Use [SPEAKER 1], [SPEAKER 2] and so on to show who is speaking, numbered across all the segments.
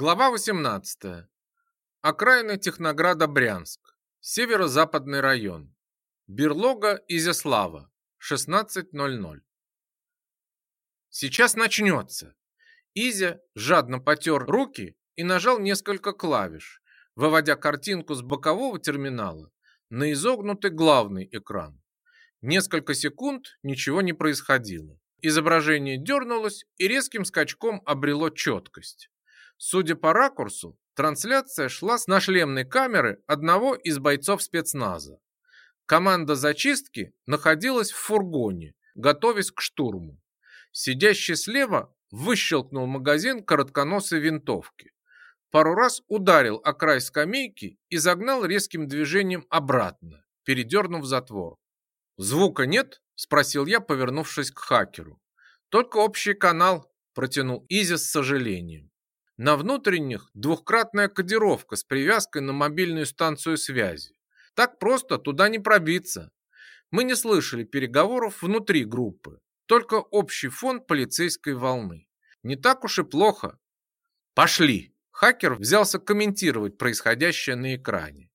[SPEAKER 1] Глава 18. Окраины Технограда Брянск. Северо-западный район. Берлога Изяслава. 16.00. Сейчас начнется. Изя жадно потер руки и нажал несколько клавиш, выводя картинку с бокового терминала на изогнутый главный экран. Несколько секунд ничего не происходило. Изображение дернулось и резким скачком обрело четкость. Судя по ракурсу, трансляция шла с нашлемной камеры одного из бойцов спецназа. Команда зачистки находилась в фургоне, готовясь к штурму. Сидящий слева выщелкнул магазин коротконосой винтовки. Пару раз ударил о край скамейки и загнал резким движением обратно, передернув затвор. «Звука нет?» – спросил я, повернувшись к хакеру. «Только общий канал», – протянул Изи с сожалением. На внутренних двухкратная кодировка с привязкой на мобильную станцию связи. Так просто туда не пробиться. Мы не слышали переговоров внутри группы, только общий фон полицейской волны. Не так уж и плохо. Пошли. Хакер взялся комментировать происходящее на экране.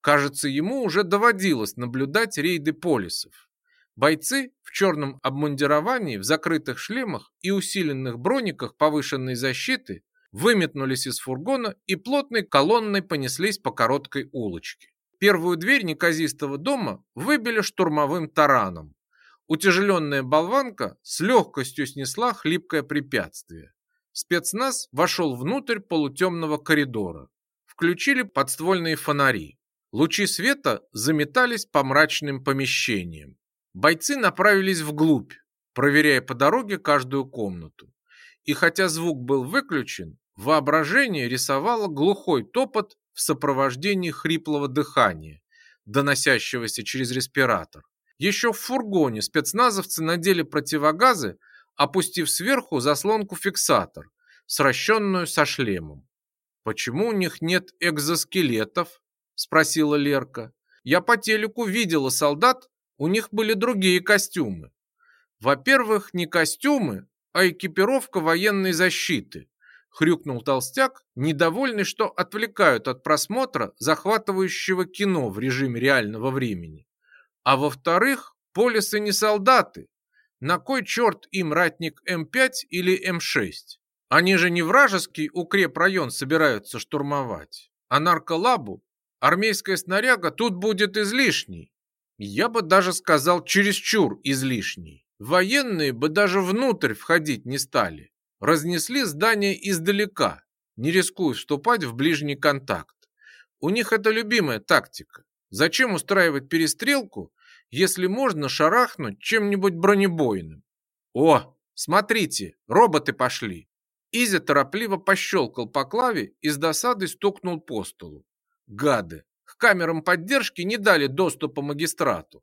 [SPEAKER 1] Кажется, ему уже доводилось наблюдать рейды полисов. Бойцы в черном обмундировании, в закрытых шлемах и усиленных брониках повышенной защиты выметнулись из фургона и плотной колонной понеслись по короткой улочке. Первую дверь неказистого дома выбили штурмовым тараном. Утяжеленная болванка с легкостью снесла хлипкое препятствие. Спецназ вошел внутрь полутемного коридора. Включили подствольные фонари. Лучи света заметались по мрачным помещениям. Бойцы направились вглубь, проверяя по дороге каждую комнату и хотя звук был выключен, воображение рисовало глухой топот в сопровождении хриплого дыхания, доносящегося через респиратор. Еще в фургоне спецназовцы надели противогазы, опустив сверху заслонку-фиксатор, сращенную со шлемом. «Почему у них нет экзоскелетов?» – спросила Лерка. «Я по телеку видела солдат, у них были другие костюмы». «Во-первых, не костюмы, а экипировка военной защиты», — хрюкнул толстяк, недовольный, что отвлекают от просмотра захватывающего кино в режиме реального времени. «А во-вторых, полисы не солдаты. На кой черт им ратник М5 или М6? Они же не вражеский укрепрайон собираются штурмовать, а нарколабу армейская снаряга тут будет излишней. Я бы даже сказал, чересчур излишней. Военные бы даже внутрь входить не стали. Разнесли здание издалека, не рискуя вступать в ближний контакт. У них это любимая тактика. Зачем устраивать перестрелку, если можно шарахнуть чем-нибудь бронебойным? О, смотрите, роботы пошли. Изя торопливо пощелкал по клаве и с досадой стукнул по столу. Гады, к камерам поддержки не дали доступа магистрату.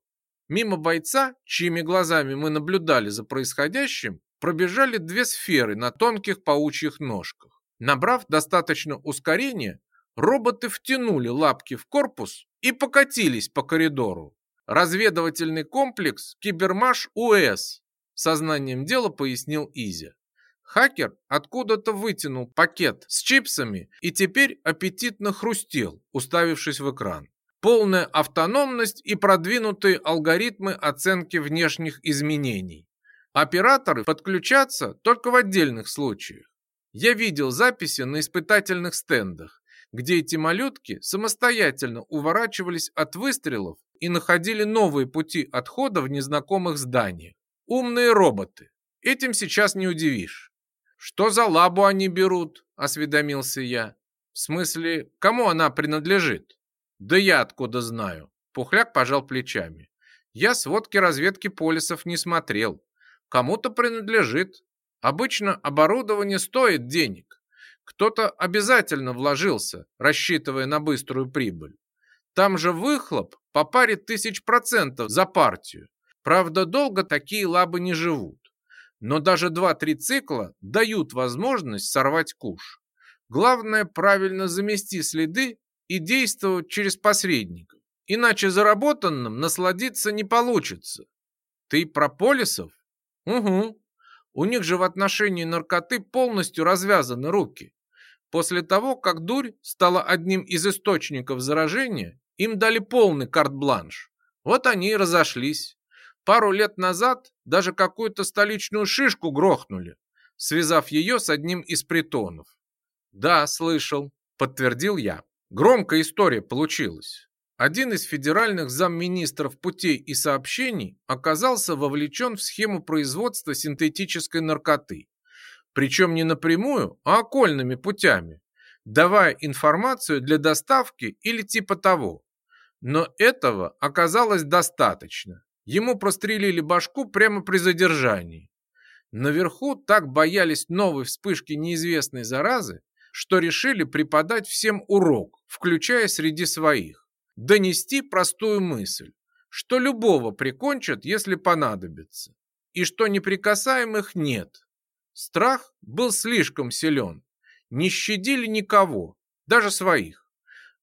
[SPEAKER 1] Мимо бойца, чьими глазами мы наблюдали за происходящим, пробежали две сферы на тонких паучьих ножках. Набрав достаточно ускорения, роботы втянули лапки в корпус и покатились по коридору. Разведывательный комплекс «Кибермаш УС», сознанием дела пояснил Изя. Хакер откуда-то вытянул пакет с чипсами и теперь аппетитно хрустел, уставившись в экран полная автономность и продвинутые алгоритмы оценки внешних изменений. Операторы подключатся только в отдельных случаях. Я видел записи на испытательных стендах, где эти малютки самостоятельно уворачивались от выстрелов и находили новые пути отхода в незнакомых зданиях. Умные роботы. Этим сейчас не удивишь. «Что за лабу они берут?» – осведомился я. «В смысле, кому она принадлежит?» Да я откуда знаю», — Пухляк пожал плечами. «Я сводки разведки полисов не смотрел. Кому-то принадлежит. Обычно оборудование стоит денег. Кто-то обязательно вложился, рассчитывая на быструю прибыль. Там же выхлоп по паре тысяч процентов за партию. Правда, долго такие лабы не живут. Но даже 2-3 цикла дают возможность сорвать куш. Главное правильно замести следы и действовать через посредников. Иначе заработанным насладиться не получится. Ты про полисов? Угу. У них же в отношении наркоты полностью развязаны руки. После того, как дурь стала одним из источников заражения, им дали полный карт-бланш. Вот они и разошлись. Пару лет назад даже какую-то столичную шишку грохнули, связав ее с одним из притонов. «Да, слышал», — подтвердил я. Громкая история получилась. Один из федеральных замминистров путей и сообщений оказался вовлечен в схему производства синтетической наркоты. Причем не напрямую, а окольными путями, давая информацию для доставки или типа того. Но этого оказалось достаточно. Ему прострелили башку прямо при задержании. Наверху так боялись новой вспышки неизвестной заразы, что решили преподать всем урок, включая среди своих. Донести простую мысль, что любого прикончат, если понадобится, и что неприкасаемых нет. Страх был слишком силен. Не щадили никого, даже своих.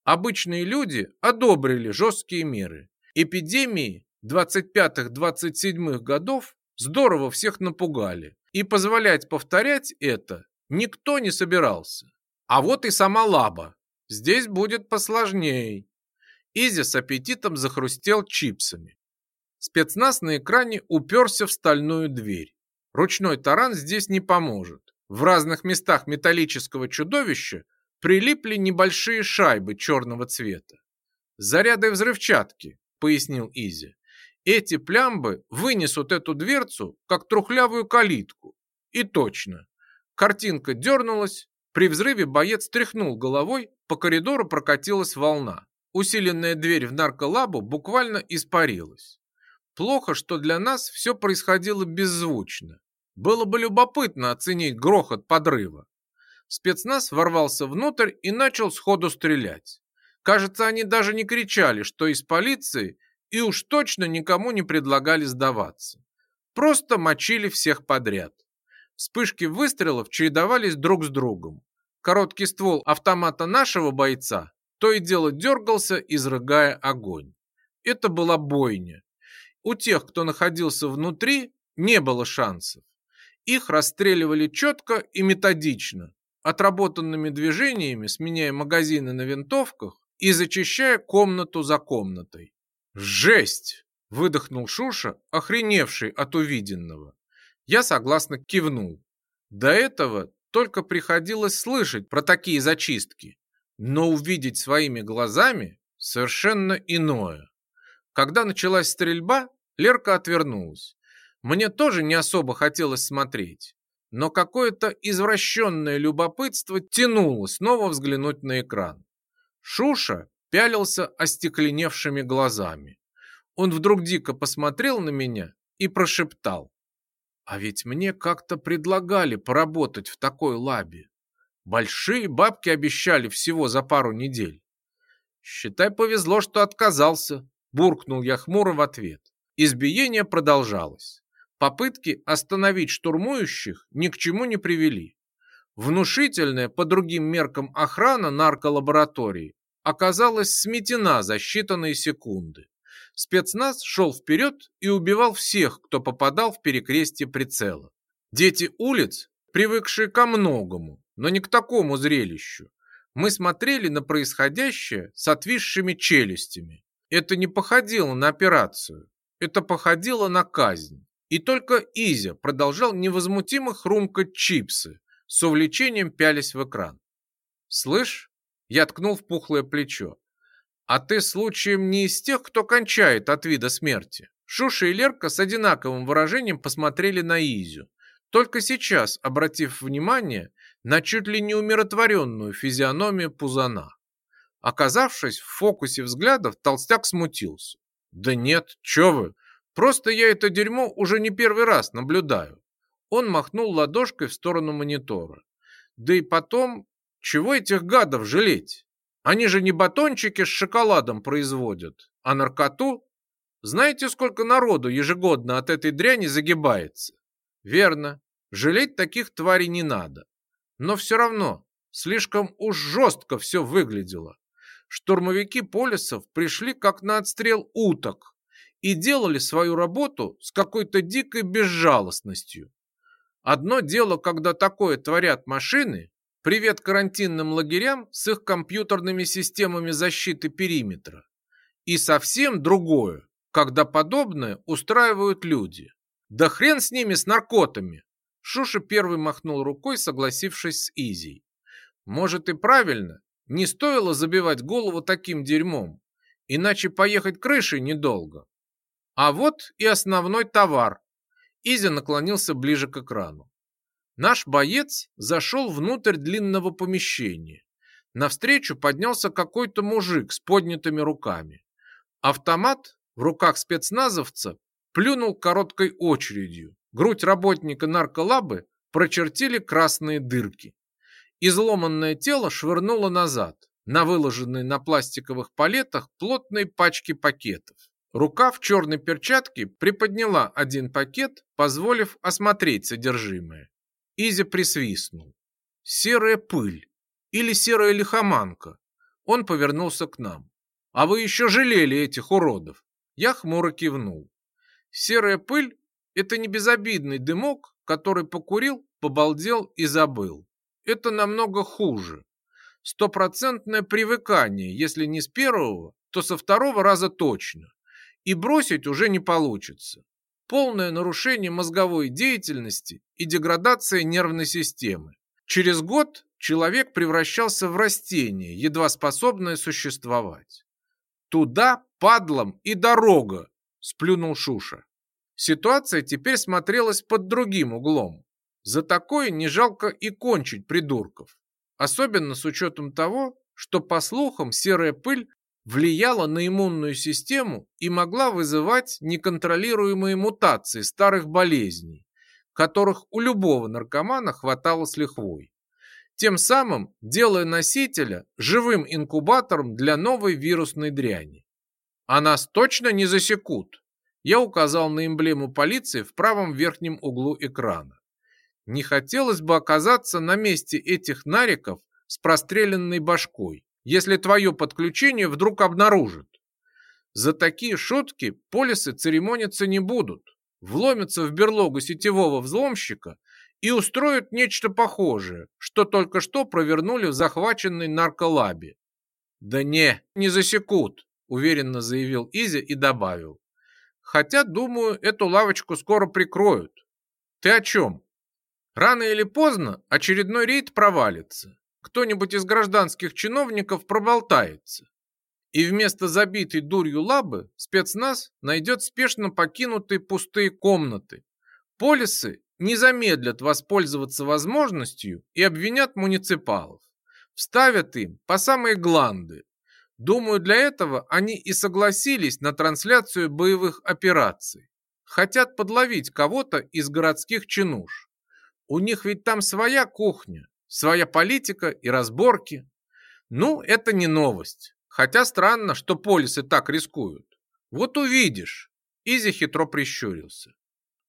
[SPEAKER 1] Обычные люди одобрили жесткие меры. Эпидемии 25-27 годов здорово всех напугали, и позволять повторять это никто не собирался. А вот и сама лаба. Здесь будет посложнее. Изи с аппетитом захрустел чипсами. Спецназ на экране уперся в стальную дверь. Ручной таран здесь не поможет. В разных местах металлического чудовища прилипли небольшие шайбы черного цвета. «Заряды взрывчатки», — пояснил Изи. «Эти плямбы вынесут эту дверцу, как трухлявую калитку». И точно. Картинка дернулась, при взрыве боец тряхнул головой, по коридору прокатилась волна. Усиленная дверь в нарколабу буквально испарилась. Плохо, что для нас все происходило беззвучно. Было бы любопытно оценить грохот подрыва. Спецназ ворвался внутрь и начал сходу стрелять. Кажется, они даже не кричали, что из полиции, и уж точно никому не предлагали сдаваться. Просто мочили всех подряд. Вспышки выстрелов чередовались друг с другом. Короткий ствол автомата нашего бойца то и дело дергался, изрыгая огонь. Это была бойня. У тех, кто находился внутри, не было шансов. Их расстреливали четко и методично, отработанными движениями, сменяя магазины на винтовках и зачищая комнату за комнатой. «Жесть!» – выдохнул Шуша, охреневший от увиденного. Я согласно кивнул. До этого только приходилось слышать про такие зачистки, но увидеть своими глазами совершенно иное. Когда началась стрельба, Лерка отвернулась. Мне тоже не особо хотелось смотреть, но какое-то извращенное любопытство тянуло снова взглянуть на экран. Шуша пялился остекленевшими глазами. Он вдруг дико посмотрел на меня и прошептал. А ведь мне как-то предлагали поработать в такой лабе. Большие бабки обещали всего за пару недель. Считай, повезло, что отказался, буркнул я хмуро в ответ. Избиение продолжалось. Попытки остановить штурмующих ни к чему не привели. Внушительная по другим меркам охрана нарколаборатории оказалась сметена за считанные секунды спецназ шел вперед и убивал всех, кто попадал в перекрестие прицела. Дети улиц, привыкшие ко многому, но не к такому зрелищу, мы смотрели на происходящее с отвисшими челюстями. Это не походило на операцию, это походило на казнь. И только Изя продолжал невозмутимо хрумкать чипсы, с увлечением пялись в экран. «Слышь?» Я ткнул в пухлое плечо. А ты случаем не из тех, кто кончает от вида смерти?» Шуша и Лерка с одинаковым выражением посмотрели на Изю, только сейчас обратив внимание на чуть ли не умиротворенную физиономию Пузана. Оказавшись в фокусе взглядов, толстяк смутился. «Да нет, чё вы! Просто я это дерьмо уже не первый раз наблюдаю!» Он махнул ладошкой в сторону монитора. «Да и потом, чего этих гадов жалеть?» Они же не батончики с шоколадом производят, а наркоту. Знаете, сколько народу ежегодно от этой дряни загибается? Верно, жалеть таких тварей не надо. Но все равно, слишком уж жестко все выглядело. Штурмовики полисов пришли как на отстрел уток и делали свою работу с какой-то дикой безжалостностью. Одно дело, когда такое творят машины, привет карантинным лагерям с их компьютерными системами защиты периметра. И совсем другое, когда подобное устраивают люди. Да хрен с ними, с наркотами. Шуша первый махнул рукой, согласившись с Изей. Может и правильно, не стоило забивать голову таким дерьмом, иначе поехать крышей недолго. А вот и основной товар. Изя наклонился ближе к экрану. Наш боец зашел внутрь длинного помещения. Навстречу поднялся какой-то мужик с поднятыми руками. Автомат в руках спецназовца плюнул короткой очередью. Грудь работника нарколабы прочертили красные дырки. Изломанное тело швырнуло назад, на выложенной на пластиковых палетах плотной пачки пакетов. Рука в черной перчатке приподняла один пакет, позволив осмотреть содержимое. Изи присвистнул. «Серая пыль! Или серая лихоманка!» Он повернулся к нам. «А вы еще жалели этих уродов!» Я хмуро кивнул. «Серая пыль — это не безобидный дымок, который покурил, побалдел и забыл. Это намного хуже. Стопроцентное привыкание, если не с первого, то со второго раза точно. И бросить уже не получится полное нарушение мозговой деятельности и деградация нервной системы. Через год человек превращался в растение, едва способное существовать. «Туда, падлом и дорога!» – сплюнул Шуша. Ситуация теперь смотрелась под другим углом. За такое не жалко и кончить придурков. Особенно с учетом того, что, по слухам, серая пыль влияла на иммунную систему и могла вызывать неконтролируемые мутации старых болезней, которых у любого наркомана хватало с лихвой, тем самым делая носителя живым инкубатором для новой вирусной дряни. А нас точно не засекут. Я указал на эмблему полиции в правом верхнем углу экрана. Не хотелось бы оказаться на месте этих нариков с простреленной башкой если твое подключение вдруг обнаружат. За такие шутки полисы церемониться не будут, вломятся в берлогу сетевого взломщика и устроят нечто похожее, что только что провернули в захваченной нарколабе. «Да не, не засекут», — уверенно заявил Изя и добавил. «Хотя, думаю, эту лавочку скоро прикроют». «Ты о чем?» «Рано или поздно очередной рейд провалится, кто-нибудь из гражданских чиновников проболтается. И вместо забитой дурью лабы спецназ найдет спешно покинутые пустые комнаты. Полисы не замедлят воспользоваться возможностью и обвинят муниципалов. Вставят им по самые гланды. Думаю, для этого они и согласились на трансляцию боевых операций. Хотят подловить кого-то из городских чинуш. У них ведь там своя кухня, своя политика и разборки. Ну, это не новость. Хотя странно, что полисы так рискуют. Вот увидишь. Изи хитро прищурился.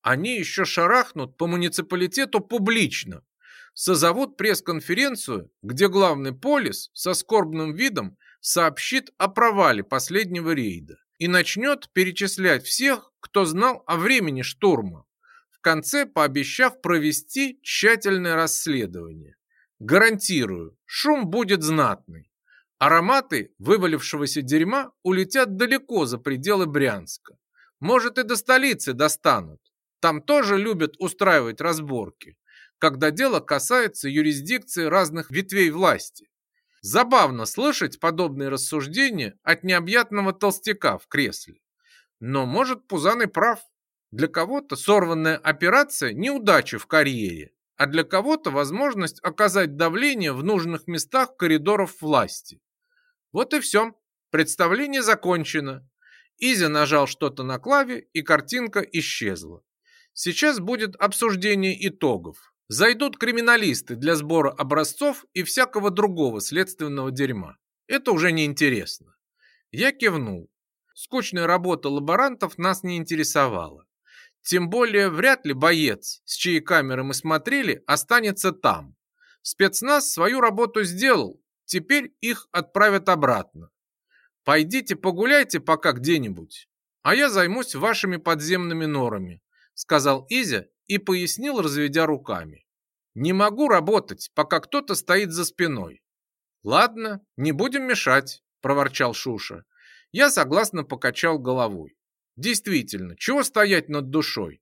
[SPEAKER 1] Они еще шарахнут по муниципалитету публично. Созовут пресс-конференцию, где главный полис со скорбным видом сообщит о провале последнего рейда и начнет перечислять всех, кто знал о времени штурма, в конце пообещав провести тщательное расследование. Гарантирую, шум будет знатный. Ароматы вывалившегося дерьма улетят далеко за пределы Брянска. Может и до столицы достанут. Там тоже любят устраивать разборки, когда дело касается юрисдикции разных ветвей власти. Забавно слышать подобные рассуждения от необъятного толстяка в кресле. Но, может, Пузаный прав. Для кого-то сорванная операция – неудача в карьере, а для кого-то возможность оказать давление в нужных местах коридоров власти. Вот и все. Представление закончено. Изя нажал что-то на клаве, и картинка исчезла. Сейчас будет обсуждение итогов. Зайдут криминалисты для сбора образцов и всякого другого следственного дерьма. Это уже не интересно. Я кивнул. Скучная работа лаборантов нас не интересовала. Тем более вряд ли боец, с чьей камеры мы смотрели, останется там. Спецназ свою работу сделал, теперь их отправят обратно. Пойдите погуляйте пока где-нибудь, а я займусь вашими подземными норами», сказал Изя и пояснил, разведя руками. «Не могу работать, пока кто-то стоит за спиной». «Ладно, не будем мешать», – проворчал Шуша. Я согласно покачал головой. Действительно, чего стоять над душой?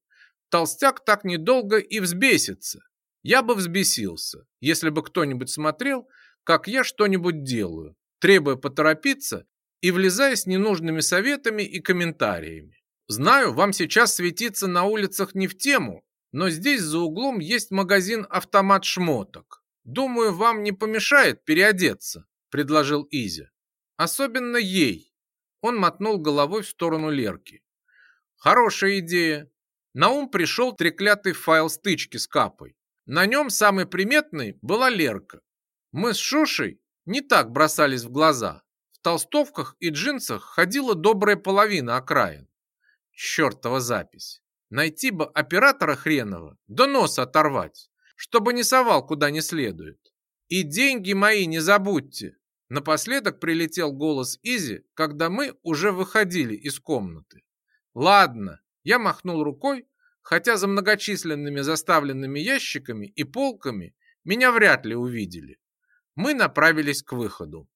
[SPEAKER 1] Толстяк так недолго и взбесится. Я бы взбесился, если бы кто-нибудь смотрел, как я что-нибудь делаю, требуя поторопиться и влезая с ненужными советами и комментариями. Знаю, вам сейчас светиться на улицах не в тему, но здесь за углом есть магазин-автомат шмоток. Думаю, вам не помешает переодеться, предложил Изя. Особенно ей. Он мотнул головой в сторону Лерки. Хорошая идея. На ум пришел треклятый файл стычки с Капой. На нем самой приметной была Лерка. Мы с Шушей не так бросались в глаза. В толстовках и джинсах ходила добрая половина окраин. Чертова запись. Найти бы оператора хренова, да носа оторвать, чтобы не совал куда не следует. И деньги мои не забудьте. Напоследок прилетел голос Изи, когда мы уже выходили из комнаты. Ладно, я махнул рукой, хотя за многочисленными заставленными ящиками и полками меня вряд ли увидели. Мы направились к выходу.